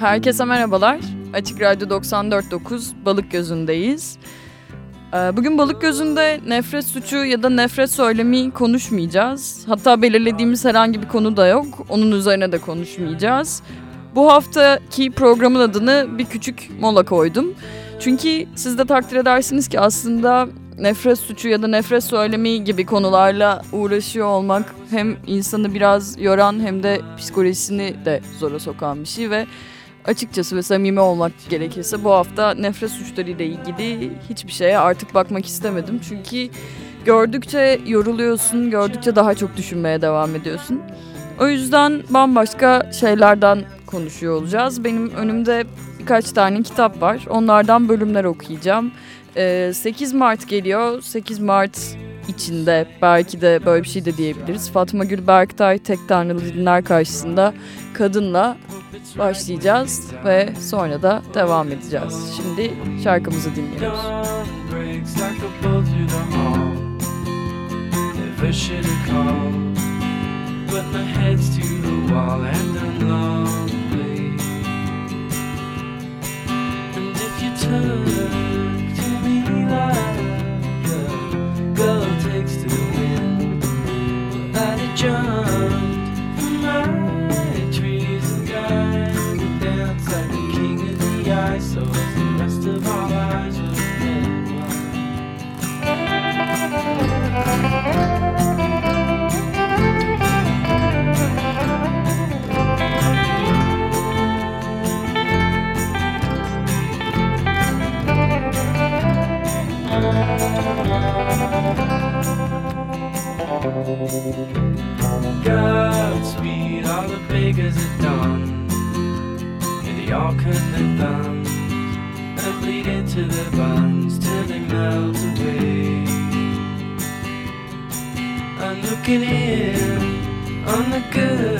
Herkese merhabalar. Açık Radyo 94.9 Balık Gözü'ndeyiz. Ee, bugün Balık Gözü'nde nefret suçu ya da nefret söylemi konuşmayacağız. Hatta belirlediğimiz herhangi bir konu da yok. Onun üzerine de konuşmayacağız. Bu haftaki programın adını bir küçük mola koydum. Çünkü siz de takdir edersiniz ki aslında nefret suçu ya da nefret söylemi gibi konularla uğraşıyor olmak hem insanı biraz yoran hem de psikolojisini de zora sokan bir şey ve açıkçası ve samimi olmak gerekirse bu hafta nefret suçları ile ilgili hiçbir şeye artık bakmak istemedim. Çünkü gördükçe yoruluyorsun, gördükçe daha çok düşünmeye devam ediyorsun. O yüzden bambaşka şeylerden konuşuyor olacağız. Benim önümde birkaç tane kitap var. Onlardan bölümler okuyacağım. 8 ee, Mart geliyor. 8 Mart içinde belki de böyle bir şey de diyebiliriz. Fatma Gül Berktay tek tanrılı dinler karşısında kadınla başlayacağız ve sonra da devam edeceğiz. Şimdi şarkımızı dinliyoruz. turn Cut their thumbs and bleed into their buns till they melt away. I'm looking in on the good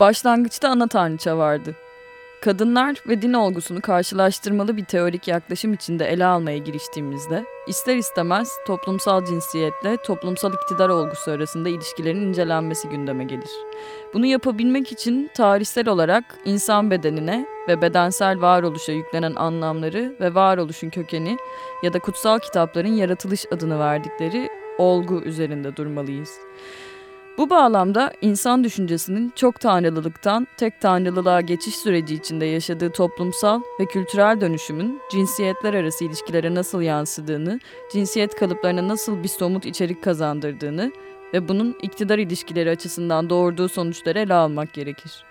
Başlangıçta ana tanrıça vardı. Kadınlar ve din olgusunu karşılaştırmalı bir teorik yaklaşım içinde ele almaya giriştiğimizde ister istemez toplumsal cinsiyetle toplumsal iktidar olgusu arasında ilişkilerin incelenmesi gündeme gelir. Bunu yapabilmek için tarihsel olarak insan bedenine ve bedensel varoluşa yüklenen anlamları ve varoluşun kökeni ya da kutsal kitapların yaratılış adını verdikleri olgu üzerinde durmalıyız. Bu bağlamda insan düşüncesinin çok tanrılılıktan tek tanrılılığa geçiş süreci içinde yaşadığı toplumsal ve kültürel dönüşümün cinsiyetler arası ilişkilere nasıl yansıdığını, cinsiyet kalıplarına nasıl bir somut içerik kazandırdığını ve bunun iktidar ilişkileri açısından doğurduğu sonuçları ele almak gerekir.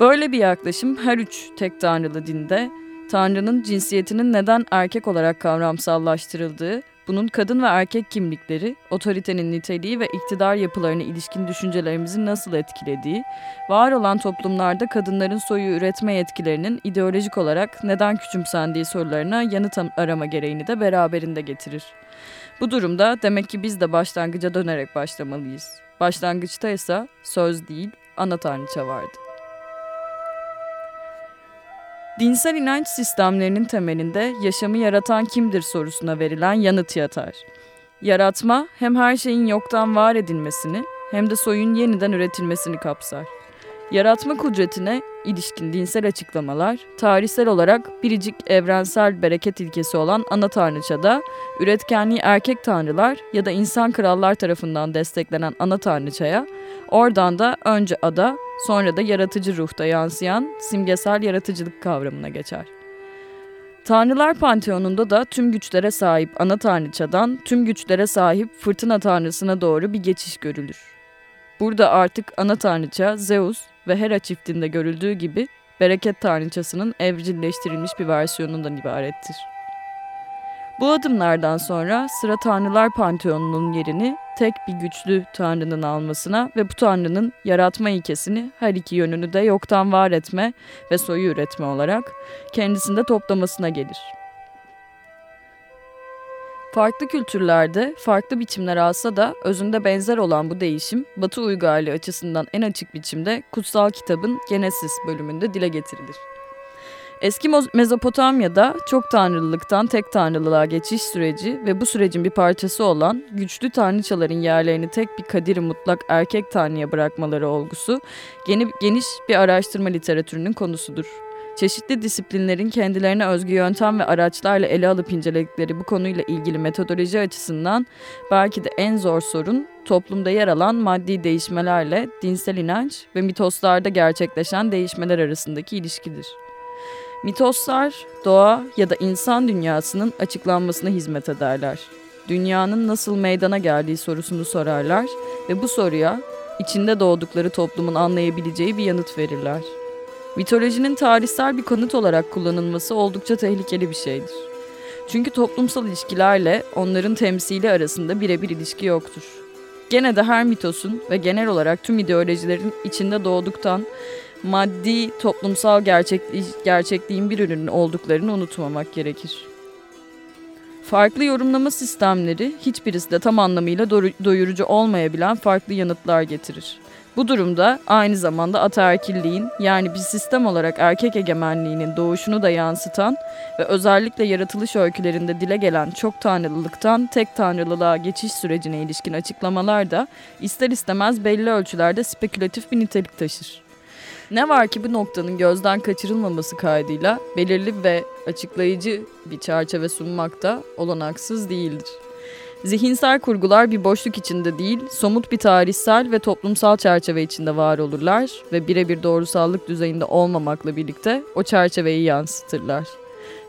Böyle bir yaklaşım her üç tek tanrılı dinde Tanrı'nın cinsiyetinin neden erkek olarak kavramsallaştırıldığı bunun kadın ve erkek kimlikleri, otoritenin niteliği ve iktidar yapılarına ilişkin düşüncelerimizi nasıl etkilediği, var olan toplumlarda kadınların soyu üretme yetkilerinin ideolojik olarak neden küçümsendiği sorularına yanıt arama gereğini de beraberinde getirir. Bu durumda demek ki biz de başlangıca dönerek başlamalıyız. Başlangıçta ise söz değil, ana tanrıça vardı. Dinsel inanç sistemlerinin temelinde yaşamı yaratan kimdir sorusuna verilen yanıt yatar. Yaratma hem her şeyin yoktan var edilmesini hem de soyun yeniden üretilmesini kapsar. Yaratma kudretine ilişkin dinsel açıklamalar, tarihsel olarak biricik evrensel bereket ilkesi olan ana tanrıçada, üretkenliği erkek tanrılar ya da insan krallar tarafından desteklenen ana tanrıçaya, oradan da önce ada, sonra da yaratıcı ruhta yansıyan simgesel yaratıcılık kavramına geçer. Tanrılar Panteonunda da tüm güçlere sahip ana tanrıçadan tüm güçlere sahip fırtına tanrısına doğru bir geçiş görülür. Burada artık ana tanrıça Zeus ve Hera çiftinde görüldüğü gibi bereket tanrıçasının evcilleştirilmiş bir versiyonundan ibarettir. Bu adımlardan sonra sıra Tanrılar Panteonu'nun yerini tek bir güçlü Tanrı'nın almasına ve bu Tanrı'nın yaratma ilkesini her iki yönünü de yoktan var etme ve soyu üretme olarak kendisinde toplamasına gelir. Farklı kültürlerde farklı biçimler alsa da özünde benzer olan bu değişim Batı uygarlığı açısından en açık biçimde kutsal kitabın Genesis bölümünde dile getirilir. Eski Mezopotamya'da çok tanrılılıktan tek tanrılılığa geçiş süreci ve bu sürecin bir parçası olan güçlü tanrıçaların yerlerini tek bir kadir mutlak erkek tanrıya bırakmaları olgusu geniş bir araştırma literatürünün konusudur. Çeşitli disiplinlerin kendilerine özgü yöntem ve araçlarla ele alıp inceledikleri bu konuyla ilgili metodoloji açısından belki de en zor sorun toplumda yer alan maddi değişmelerle dinsel inanç ve mitoslarda gerçekleşen değişmeler arasındaki ilişkidir. Mitoslar, doğa ya da insan dünyasının açıklanmasına hizmet ederler. Dünyanın nasıl meydana geldiği sorusunu sorarlar ve bu soruya içinde doğdukları toplumun anlayabileceği bir yanıt verirler. Mitolojinin tarihsel bir kanıt olarak kullanılması oldukça tehlikeli bir şeydir. Çünkü toplumsal ilişkilerle onların temsili arasında birebir ilişki yoktur. Gene de her mitosun ve genel olarak tüm ideolojilerin içinde doğduktan maddi toplumsal gerçekli gerçekliğin bir ürünü olduklarını unutmamak gerekir. Farklı yorumlama sistemleri hiçbirisi de tam anlamıyla doyurucu olmayabilen farklı yanıtlar getirir. Bu durumda aynı zamanda ataerkilliğin yani bir sistem olarak erkek egemenliğinin doğuşunu da yansıtan ve özellikle yaratılış öykülerinde dile gelen çok tanrılılıktan tek tanrılılığa geçiş sürecine ilişkin açıklamalar da ister istemez belli ölçülerde spekülatif bir nitelik taşır. Ne var ki bu noktanın gözden kaçırılmaması kaydıyla belirli ve açıklayıcı bir çerçeve sunmak da olanaksız değildir. Zihinsel kurgular bir boşluk içinde değil, somut bir tarihsel ve toplumsal çerçeve içinde var olurlar ve birebir doğrusallık düzeyinde olmamakla birlikte o çerçeveyi yansıtırlar.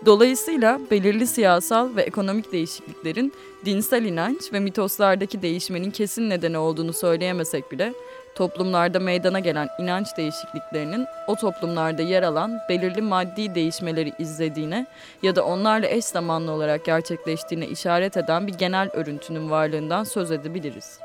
Dolayısıyla belirli siyasal ve ekonomik değişikliklerin dinsel inanç ve mitoslardaki değişmenin kesin nedeni olduğunu söyleyemesek bile toplumlarda meydana gelen inanç değişikliklerinin o toplumlarda yer alan belirli maddi değişmeleri izlediğine ya da onlarla eş zamanlı olarak gerçekleştiğine işaret eden bir genel örüntünün varlığından söz edebiliriz.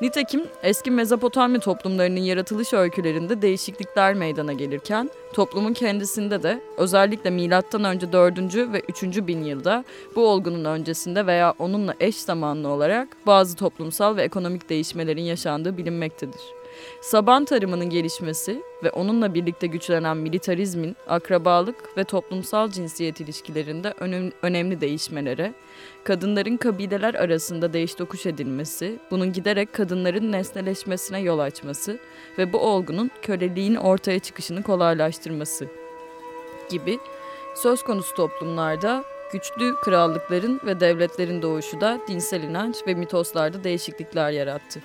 Nitekim eski Mezopotamya toplumlarının yaratılış öykülerinde değişiklikler meydana gelirken toplumun kendisinde de özellikle milattan önce 4. ve 3. bin yılda bu olgunun öncesinde veya onunla eş zamanlı olarak bazı toplumsal ve ekonomik değişmelerin yaşandığı bilinmektedir. Saban tarımının gelişmesi ve onunla birlikte güçlenen militarizmin akrabalık ve toplumsal cinsiyet ilişkilerinde önem, önemli değişmelere, kadınların kabileler arasında değiş tokuş edilmesi, bunun giderek kadınların nesneleşmesine yol açması ve bu olgunun köleliğin ortaya çıkışını kolaylaştırması gibi söz konusu toplumlarda güçlü krallıkların ve devletlerin doğuşu da dinsel inanç ve mitoslarda değişiklikler yarattı.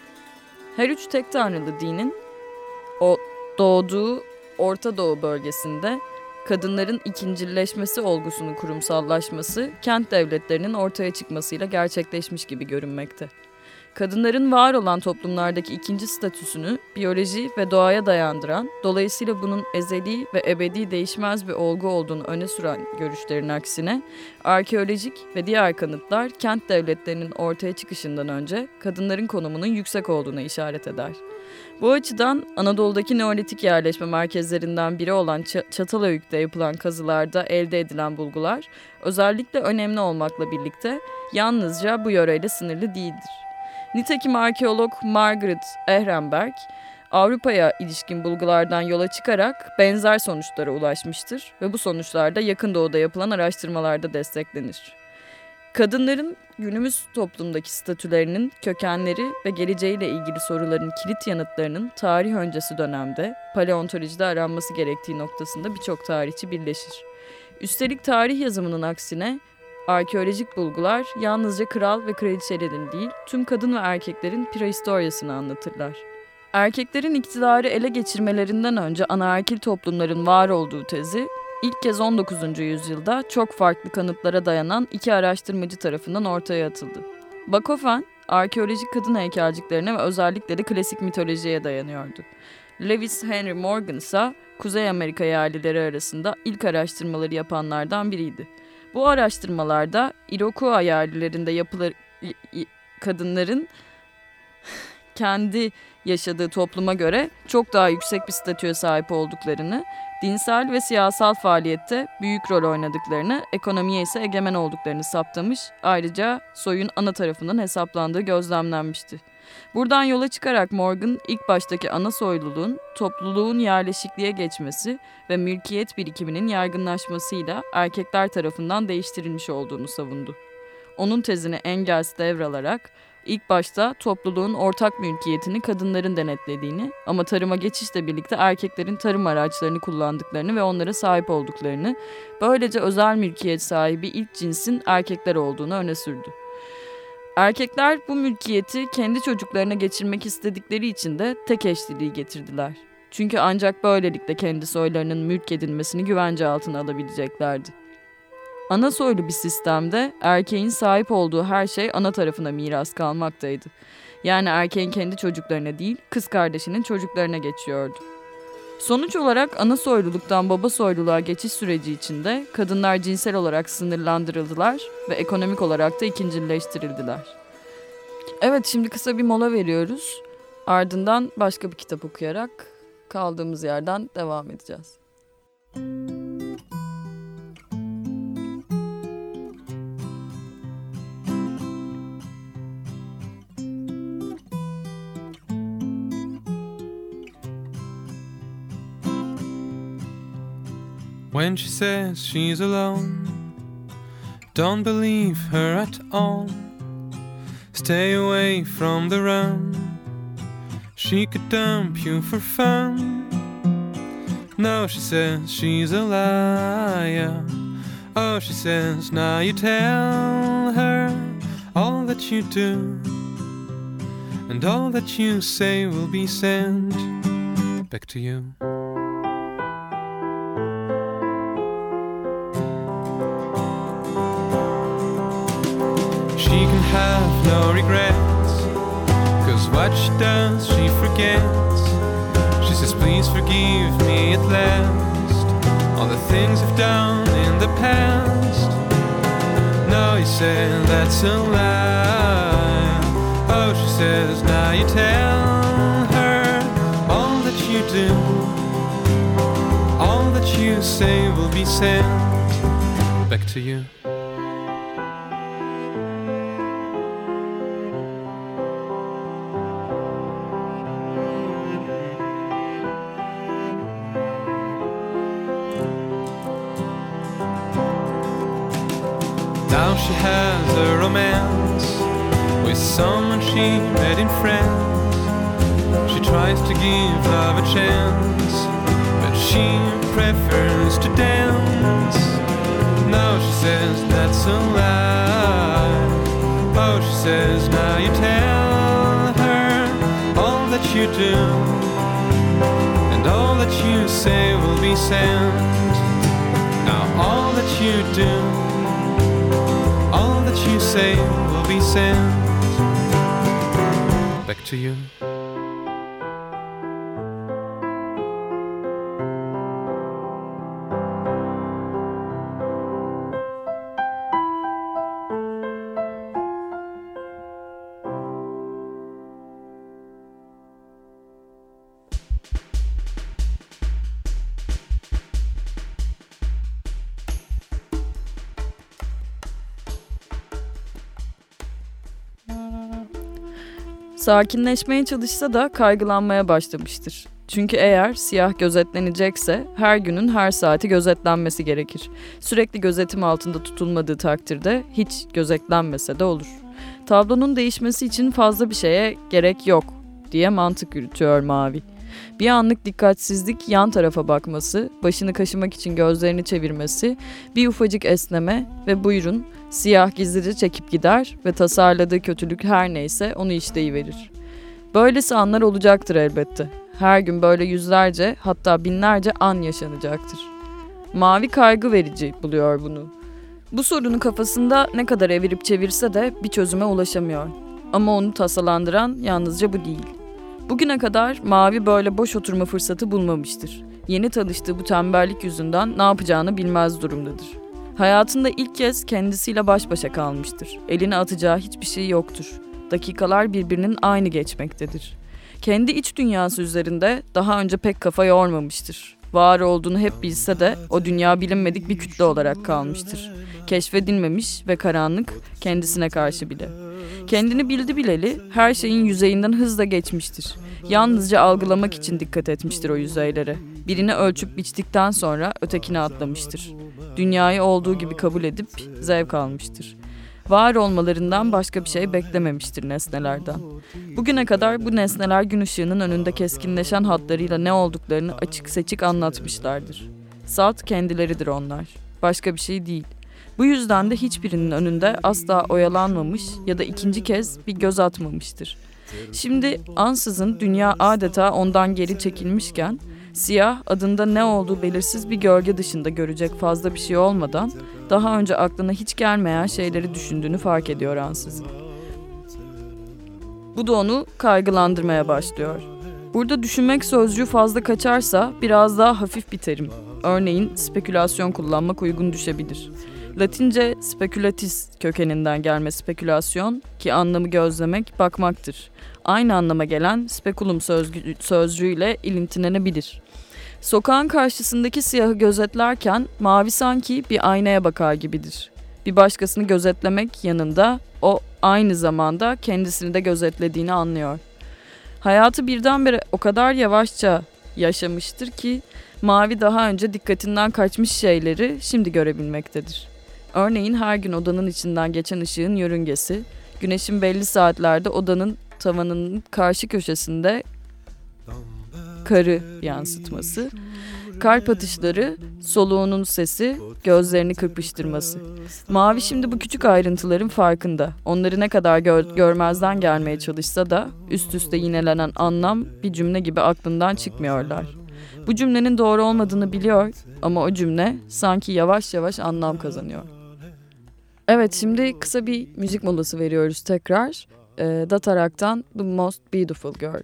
Her üç tek tanrılı dinin o doğduğu Orta Doğu bölgesinde kadınların ikincileşmesi olgusunun kurumsallaşması kent devletlerinin ortaya çıkmasıyla gerçekleşmiş gibi görünmekte kadınların var olan toplumlardaki ikinci statüsünü biyoloji ve doğaya dayandıran, dolayısıyla bunun ezeli ve ebedi değişmez bir olgu olduğunu öne süren görüşlerin aksine, arkeolojik ve diğer kanıtlar kent devletlerinin ortaya çıkışından önce kadınların konumunun yüksek olduğuna işaret eder. Bu açıdan Anadolu'daki Neolitik yerleşme merkezlerinden biri olan Ç- Çatalhöyük'te yapılan kazılarda elde edilen bulgular özellikle önemli olmakla birlikte yalnızca bu yöreyle sınırlı değildir. Nitekim arkeolog Margaret Ehrenberg Avrupa'ya ilişkin bulgulardan yola çıkarak benzer sonuçlara ulaşmıştır ve bu sonuçlar da yakın doğuda yapılan araştırmalarda desteklenir. Kadınların günümüz toplumdaki statülerinin, kökenleri ve geleceğiyle ilgili soruların kilit yanıtlarının tarih öncesi dönemde paleontolojide aranması gerektiği noktasında birçok tarihçi birleşir. Üstelik tarih yazımının aksine arkeolojik bulgular yalnızca kral ve kraliçelerin değil, tüm kadın ve erkeklerin prehistoryasını anlatırlar. Erkeklerin iktidarı ele geçirmelerinden önce anaerkil toplumların var olduğu tezi, ilk kez 19. yüzyılda çok farklı kanıtlara dayanan iki araştırmacı tarafından ortaya atıldı. Bakofen, arkeolojik kadın heykelciklerine ve özellikle de klasik mitolojiye dayanıyordu. Lewis Henry Morgan ise Kuzey Amerika yerlileri arasında ilk araştırmaları yapanlardan biriydi. Bu araştırmalarda Iroquois yerlilerinde yapılar kadınların kendi yaşadığı topluma göre çok daha yüksek bir statüye sahip olduklarını, dinsel ve siyasal faaliyette büyük rol oynadıklarını, ekonomiye ise egemen olduklarını saptamış, ayrıca soyun ana tarafından hesaplandığı gözlemlenmişti. Buradan yola çıkarak Morgan ilk baştaki ana soyluluğun topluluğun yerleşikliğe geçmesi ve mülkiyet birikiminin yaygınlaşmasıyla erkekler tarafından değiştirilmiş olduğunu savundu. Onun tezini Engels devralarak ilk başta topluluğun ortak mülkiyetini kadınların denetlediğini ama tarıma geçişle birlikte erkeklerin tarım araçlarını kullandıklarını ve onlara sahip olduklarını, böylece özel mülkiyet sahibi ilk cinsin erkekler olduğunu öne sürdü. Erkekler bu mülkiyeti kendi çocuklarına geçirmek istedikleri için de tek eşliliği getirdiler. Çünkü ancak böylelikle kendi soylarının mülk edilmesini güvence altına alabileceklerdi. Ana soylu bir sistemde erkeğin sahip olduğu her şey ana tarafına miras kalmaktaydı. Yani erkeğin kendi çocuklarına değil, kız kardeşinin çocuklarına geçiyordu. Sonuç olarak ana soyluluktan baba soyluluğa geçiş süreci içinde kadınlar cinsel olarak sınırlandırıldılar ve ekonomik olarak da ikincileştirildiler. Evet şimdi kısa bir mola veriyoruz. Ardından başka bir kitap okuyarak kaldığımız yerden devam edeceğiz. When she says she's alone, don't believe her at all. Stay away from the run. She could dump you for fun. No, she says she's a liar. Oh, she says now you tell her all that you do, and all that you say will be sent back to you. She does, she forgets. She says, Please forgive me at last. All the things I've done in the past. No, you said that's a lie. Oh, she says, Now you tell her all that you do. All that you say will be sent back to you. She has a romance with someone she met in France. She tries to give love a chance, but she prefers to dance. Now she says that's a lie. Oh, she says now you tell her all that you do, and all that you say will be sent. Now all that you do say will be sent back to you. Sakinleşmeye çalışsa da kaygılanmaya başlamıştır. Çünkü eğer siyah gözetlenecekse her günün her saati gözetlenmesi gerekir. Sürekli gözetim altında tutulmadığı takdirde hiç gözetlenmese de olur. Tablonun değişmesi için fazla bir şeye gerek yok diye mantık yürütüyor Mavi. Bir anlık dikkatsizlik yan tarafa bakması, başını kaşımak için gözlerini çevirmesi, bir ufacık esneme ve buyurun siyah gizlice çekip gider ve tasarladığı kötülük her neyse onu işleyiverir. Böylesi anlar olacaktır elbette. Her gün böyle yüzlerce hatta binlerce an yaşanacaktır. Mavi kaygı verici buluyor bunu. Bu sorunu kafasında ne kadar evirip çevirse de bir çözüme ulaşamıyor. Ama onu tasalandıran yalnızca bu değil. Bugüne kadar Mavi böyle boş oturma fırsatı bulmamıştır. Yeni tanıştığı bu tembellik yüzünden ne yapacağını bilmez durumdadır. Hayatında ilk kez kendisiyle baş başa kalmıştır. Eline atacağı hiçbir şey yoktur. Dakikalar birbirinin aynı geçmektedir. Kendi iç dünyası üzerinde daha önce pek kafa yormamıştır. Var olduğunu hep bilse de o dünya bilinmedik bir kütle olarak kalmıştır. Keşfedilmemiş ve karanlık kendisine karşı bile. Kendini bildi bileli her şeyin yüzeyinden hızla geçmiştir. Yalnızca algılamak için dikkat etmiştir o yüzeylere. Birini ölçüp biçtikten sonra ötekine atlamıştır. Dünyayı olduğu gibi kabul edip zevk almıştır. Var olmalarından başka bir şey beklememiştir nesnelerden. Bugüne kadar bu nesneler gün ışığının önünde keskinleşen hatlarıyla ne olduklarını açık seçik anlatmışlardır. Salt kendileridir onlar. Başka bir şey değil. Bu yüzden de hiçbirinin önünde asla oyalanmamış ya da ikinci kez bir göz atmamıştır. Şimdi ansızın dünya adeta ondan geri çekilmişken siyah adında ne olduğu belirsiz bir gölge dışında görecek fazla bir şey olmadan daha önce aklına hiç gelmeyen şeyleri düşündüğünü fark ediyor ansızın. Bu da onu kaygılandırmaya başlıyor. Burada düşünmek sözcüğü fazla kaçarsa biraz daha hafif bir terim. Örneğin spekülasyon kullanmak uygun düşebilir. Latince spekulatis kökeninden gelme spekülasyon ki anlamı gözlemek, bakmaktır. Aynı anlama gelen spekulum sözcü sözcüğüyle ilintilenebilir. Sokağın karşısındaki siyahı gözetlerken mavi sanki bir aynaya bakar gibidir. Bir başkasını gözetlemek yanında o aynı zamanda kendisini de gözetlediğini anlıyor. Hayatı birdenbire o kadar yavaşça yaşamıştır ki mavi daha önce dikkatinden kaçmış şeyleri şimdi görebilmektedir. Örneğin her gün odanın içinden geçen ışığın yörüngesi, güneşin belli saatlerde odanın tavanının karşı köşesinde karı yansıtması, kalp atışları, soluğunun sesi, gözlerini kırpıştırması. Mavi şimdi bu küçük ayrıntıların farkında. Onları ne kadar gör, görmezden gelmeye çalışsa da üst üste yinelenen anlam bir cümle gibi aklından çıkmıyorlar. Bu cümlenin doğru olmadığını biliyor ama o cümle sanki yavaş yavaş anlam kazanıyor. Evet şimdi kısa bir müzik molası veriyoruz tekrar. E, Datarak'tan The Most Beautiful Girl.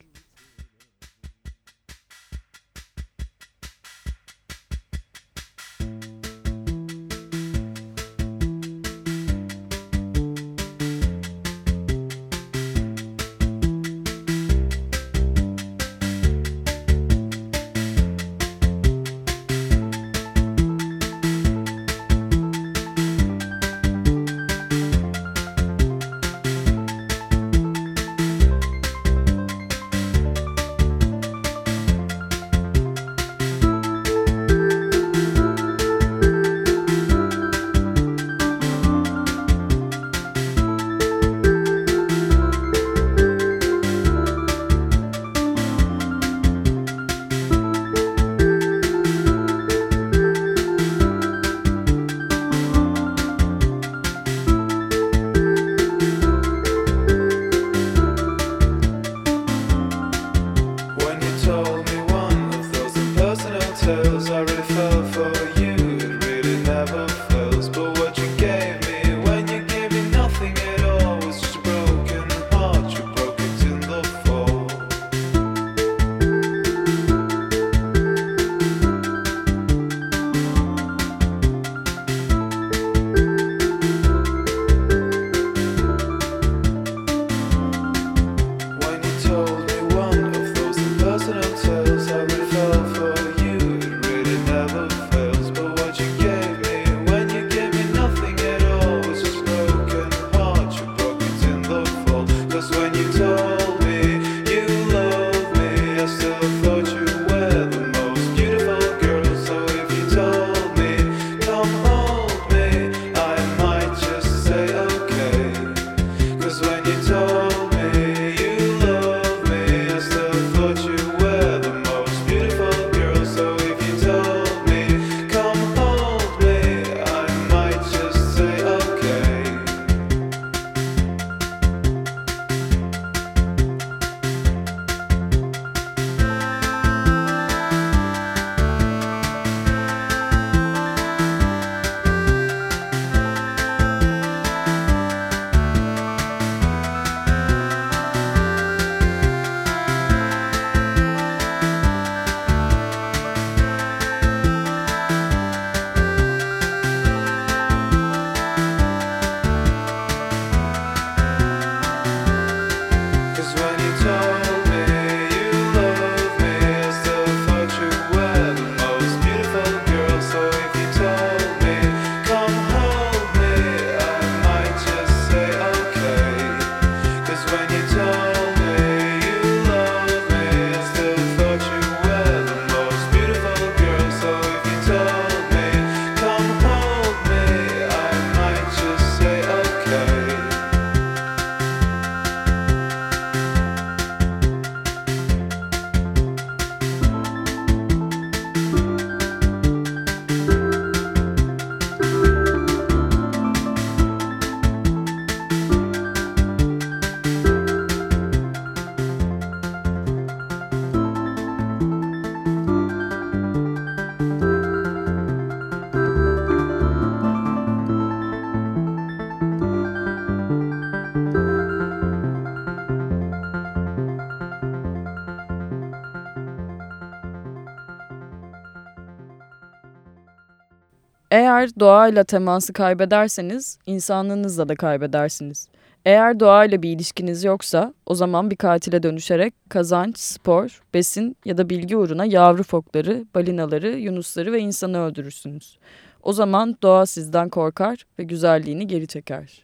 Eğer doğayla teması kaybederseniz insanlığınızla da kaybedersiniz. Eğer doğayla bir ilişkiniz yoksa o zaman bir katile dönüşerek kazanç, spor, besin ya da bilgi uğruna yavru fokları, balinaları, yunusları ve insanı öldürürsünüz. O zaman doğa sizden korkar ve güzelliğini geri çeker.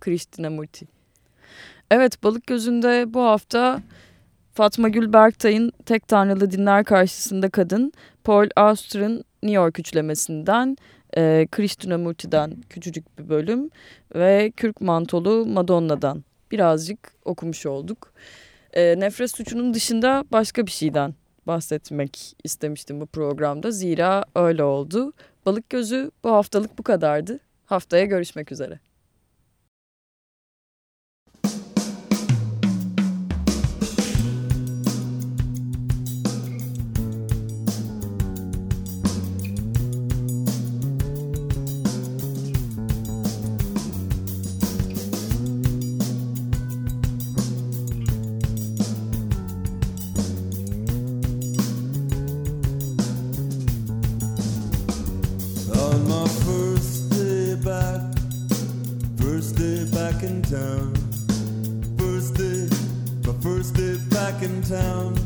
Krishnamurti Evet balık gözünde bu hafta Fatma Gül Berktay'ın Tek Tanrılı Dinler Karşısında Kadın, Paul Auster'ın New York üçlemesinden, e, Krishnamurti'den küçücük bir bölüm ve Kürk Mantolu Madonna'dan birazcık okumuş olduk. E, nefret suçunun dışında başka bir şeyden bahsetmek istemiştim bu programda. Zira öyle oldu. Balık Gözü bu haftalık bu kadardı. Haftaya görüşmek üzere. town. First day, my first day back in town.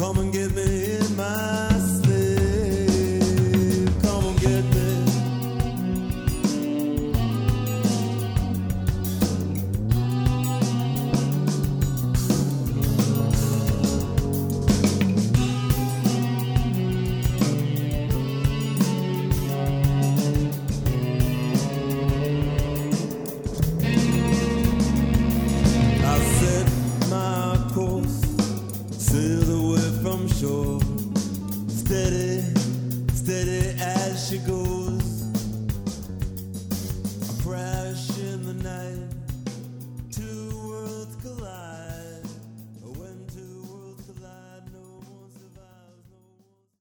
Come and get me.